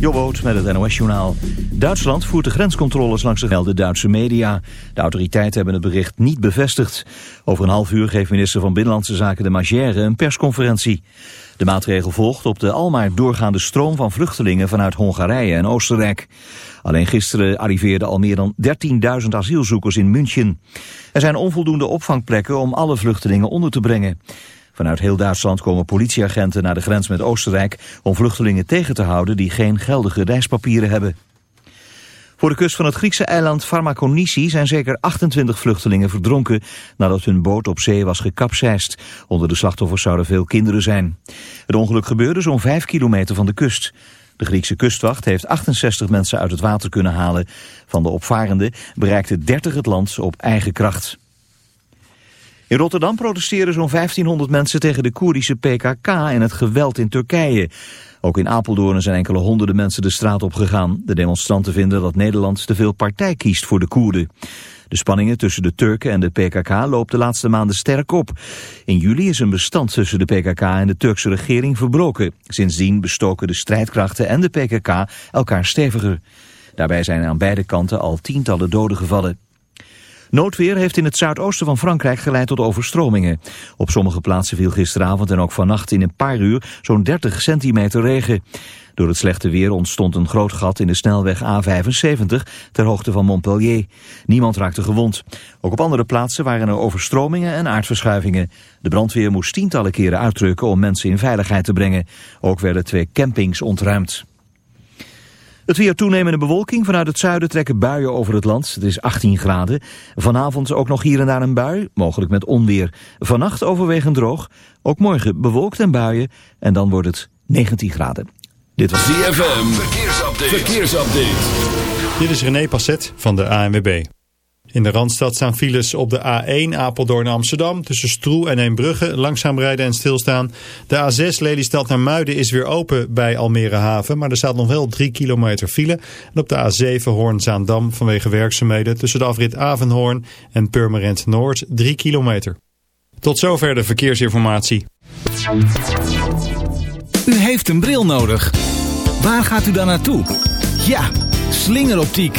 Jobboot met het NOS-journaal. Duitsland voert de grenscontroles langs de Duitse media. De autoriteiten hebben het bericht niet bevestigd. Over een half uur geeft minister van Binnenlandse Zaken de Magère een persconferentie. De maatregel volgt op de almaar doorgaande stroom van vluchtelingen vanuit Hongarije en Oostenrijk. Alleen gisteren arriveerden al meer dan 13.000 asielzoekers in München. Er zijn onvoldoende opvangplekken om alle vluchtelingen onder te brengen. Vanuit heel Duitsland komen politieagenten naar de grens met Oostenrijk om vluchtelingen tegen te houden die geen geldige reispapieren hebben. Voor de kust van het Griekse eiland Pharmakonisi zijn zeker 28 vluchtelingen verdronken nadat hun boot op zee was gekapseist. Onder de slachtoffers zouden veel kinderen zijn. Het ongeluk gebeurde zo'n 5 kilometer van de kust. De Griekse kustwacht heeft 68 mensen uit het water kunnen halen. Van de opvarenden bereikte 30 het land op eigen kracht. In Rotterdam protesteren zo'n 1500 mensen tegen de Koerdische PKK en het geweld in Turkije. Ook in Apeldoorn zijn enkele honderden mensen de straat op gegaan. De demonstranten vinden dat Nederland te veel partij kiest voor de Koerden. De spanningen tussen de Turken en de PKK lopen de laatste maanden sterk op. In juli is een bestand tussen de PKK en de Turkse regering verbroken. Sindsdien bestoken de strijdkrachten en de PKK elkaar steviger. Daarbij zijn aan beide kanten al tientallen doden gevallen. Noodweer heeft in het zuidoosten van Frankrijk geleid tot overstromingen. Op sommige plaatsen viel gisteravond en ook vannacht in een paar uur zo'n 30 centimeter regen. Door het slechte weer ontstond een groot gat in de snelweg A75 ter hoogte van Montpellier. Niemand raakte gewond. Ook op andere plaatsen waren er overstromingen en aardverschuivingen. De brandweer moest tientallen keren uitdrukken om mensen in veiligheid te brengen. Ook werden twee campings ontruimd. Het weer toenemende bewolking. Vanuit het zuiden trekken buien over het land. Het is 18 graden. Vanavond ook nog hier en daar een bui, mogelijk met onweer. Vannacht overwegend droog. Ook morgen bewolkt en buien. En dan wordt het 19 graden. Dit was ZFM. Verkeersupdate. Verkeersupdate. Dit is René Passet van de ANWB. In de Randstad staan files op de A1 Apeldoorn-Amsterdam tussen Stroe en Eembrugge langzaam rijden en stilstaan. De A6 Lelystad naar Muiden is weer open bij Almere Haven, maar er staat nog wel 3 kilometer file. En op de A7 Hoorn-Zaandam vanwege werkzaamheden tussen de afrit Avenhoorn en Purmerend Noord 3 kilometer. Tot zover de verkeersinformatie. U heeft een bril nodig. Waar gaat u dan naartoe? Ja, slingeroptiek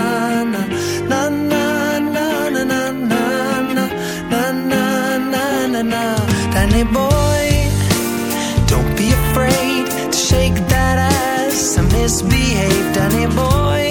boy, don't be afraid to shake that ass and misbehave, Danny boy.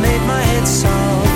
Made my head soft.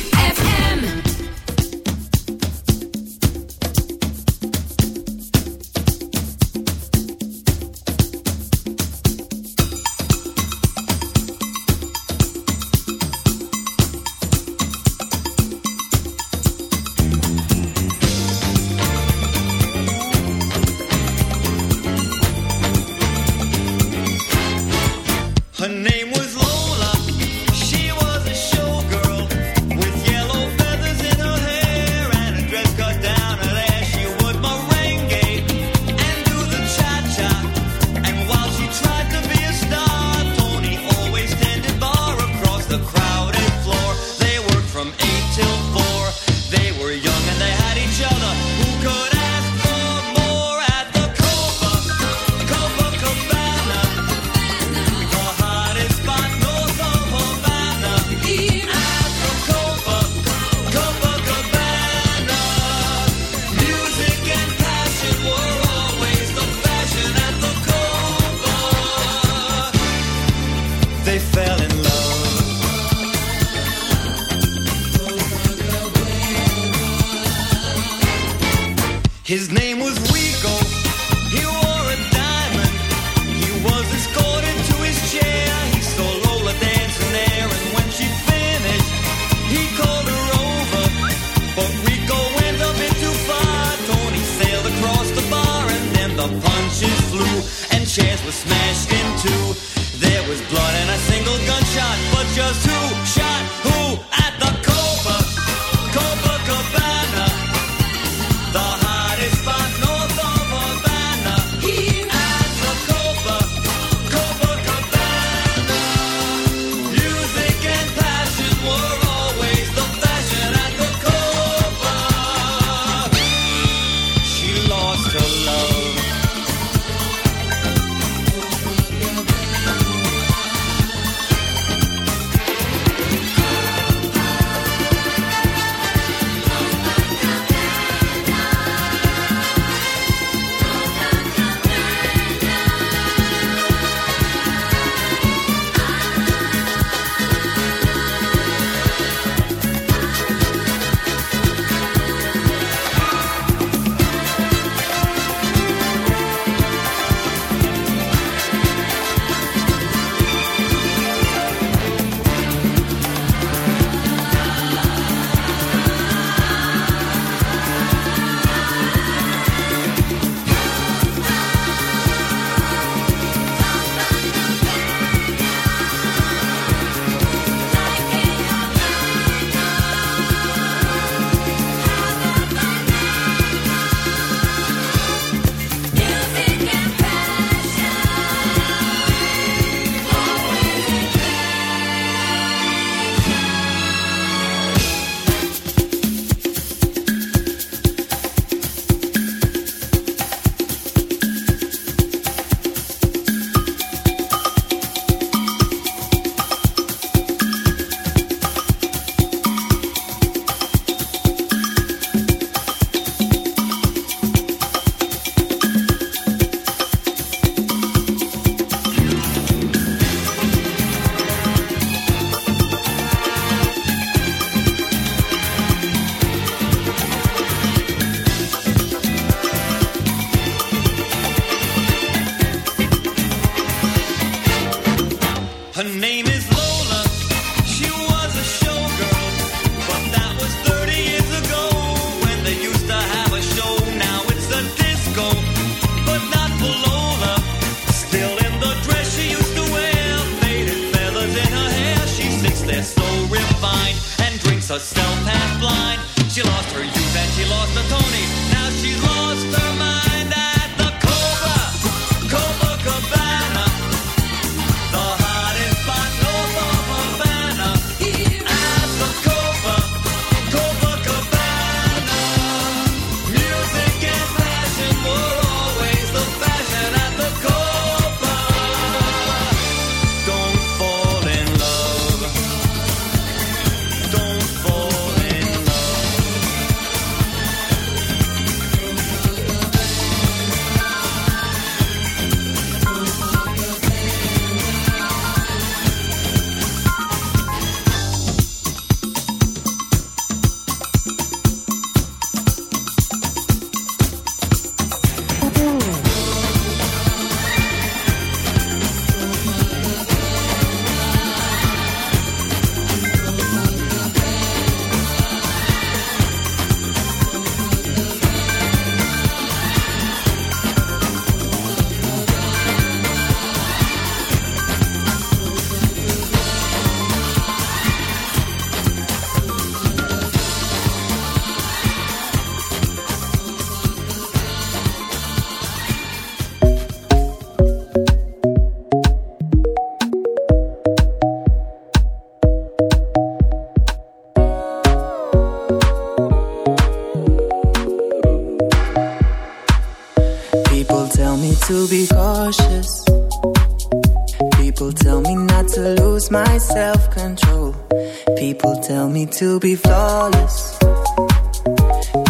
to be flawless.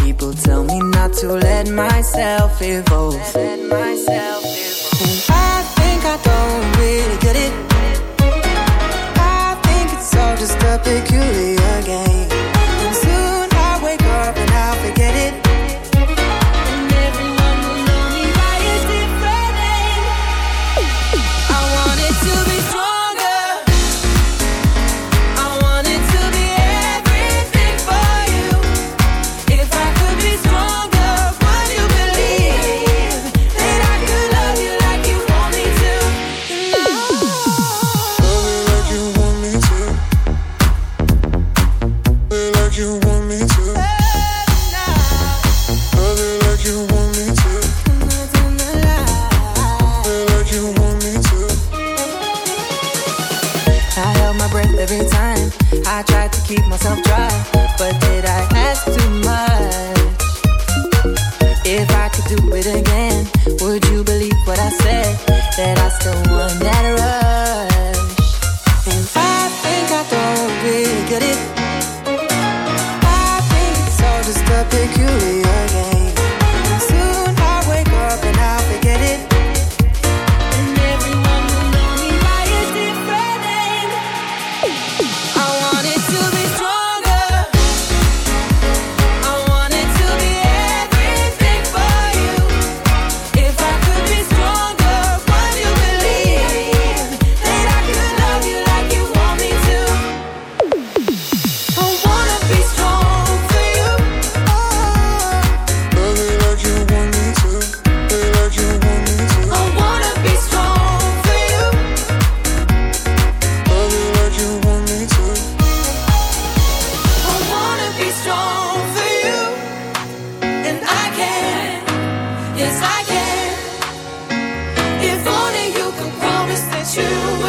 People tell me not to let myself evolve. Let myself evolve. I think I don't really get it. I think it's all just a peculiar.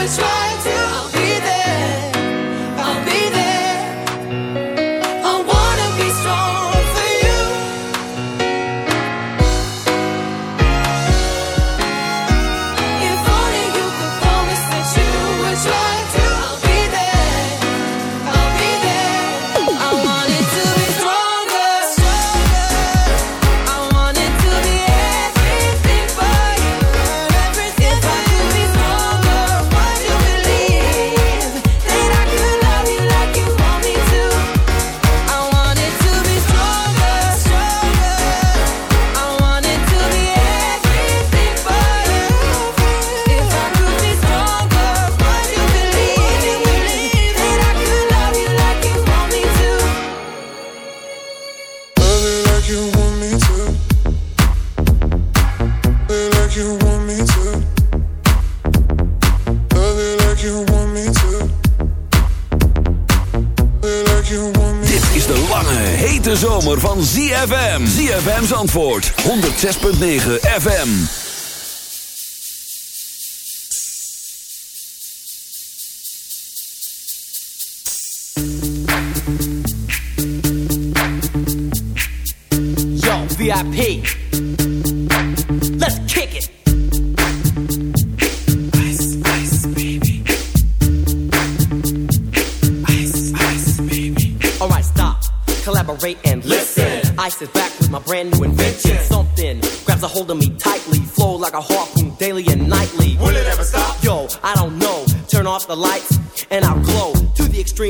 was right. 106.9 FM.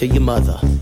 to your mother.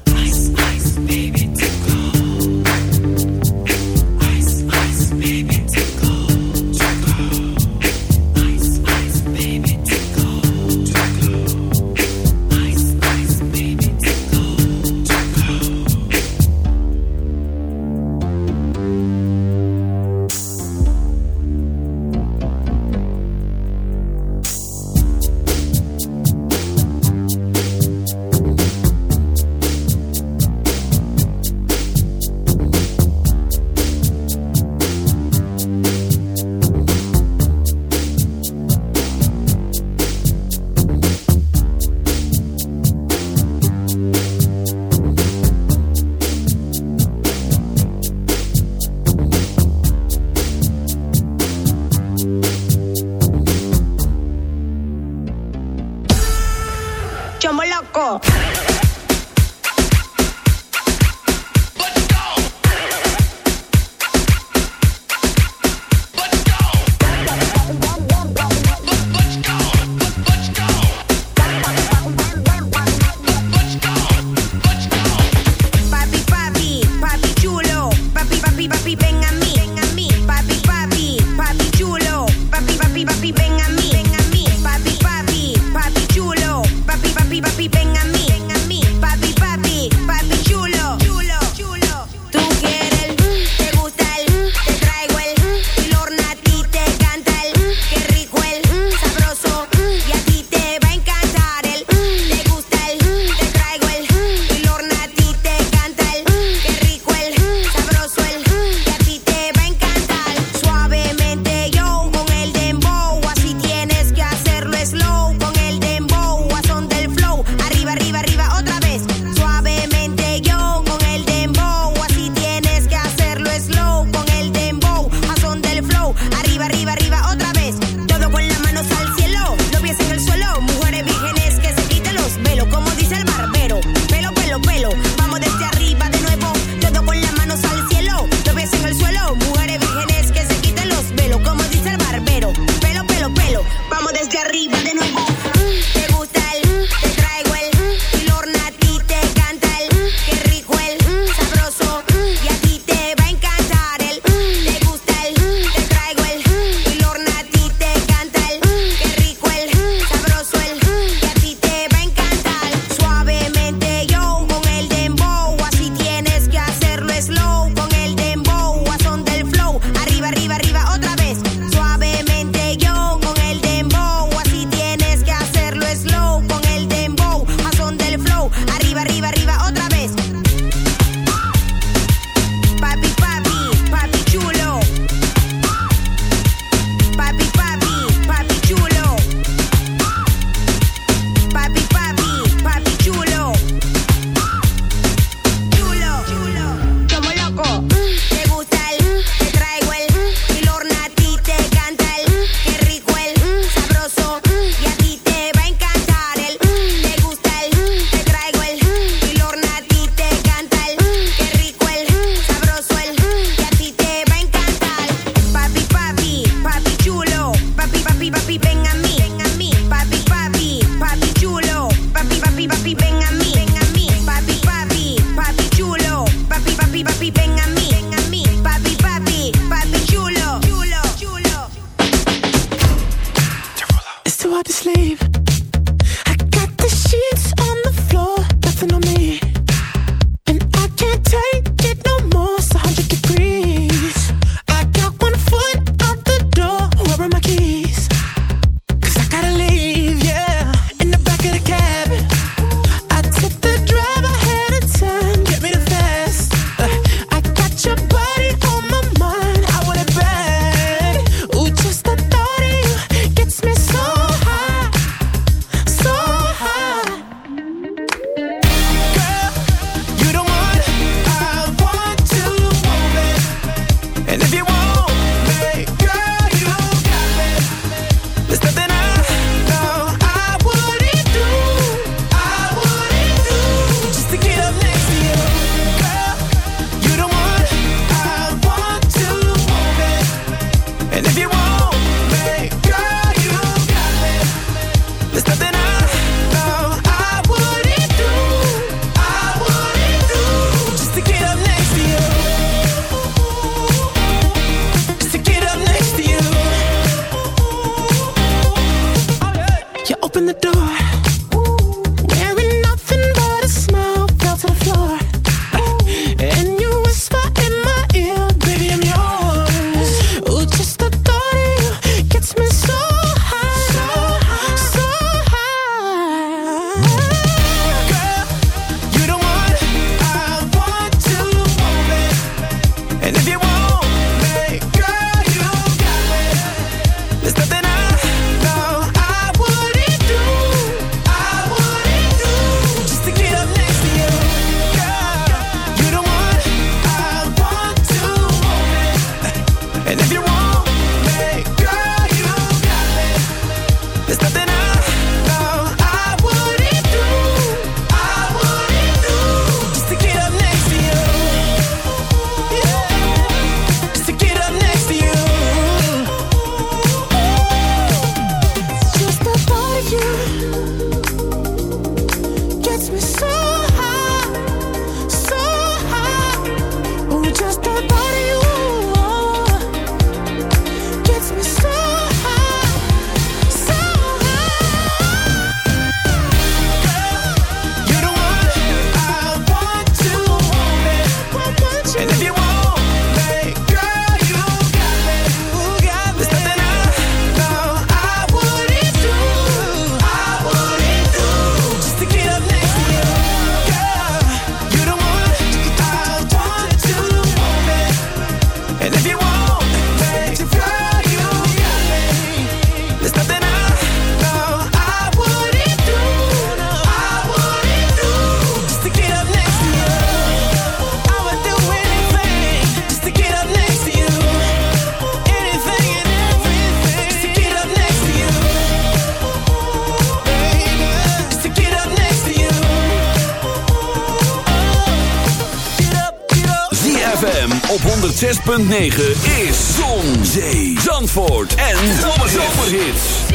106.9 is Zon, Zee, Zandvoort en Zomerhits.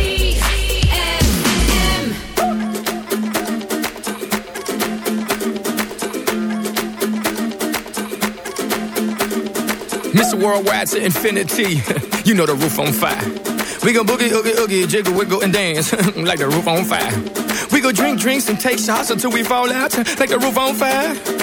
Mr. Worldwide to infinity, you know the roof on fire. We go boogie, oogie, oogie, jiggle, wiggle, and dance like the roof on fire. We go drink drinks and take shots until we fall out like the roof on fire.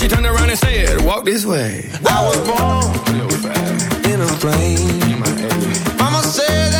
she turned around and said, Walk this way. I was born in a plane. Mama said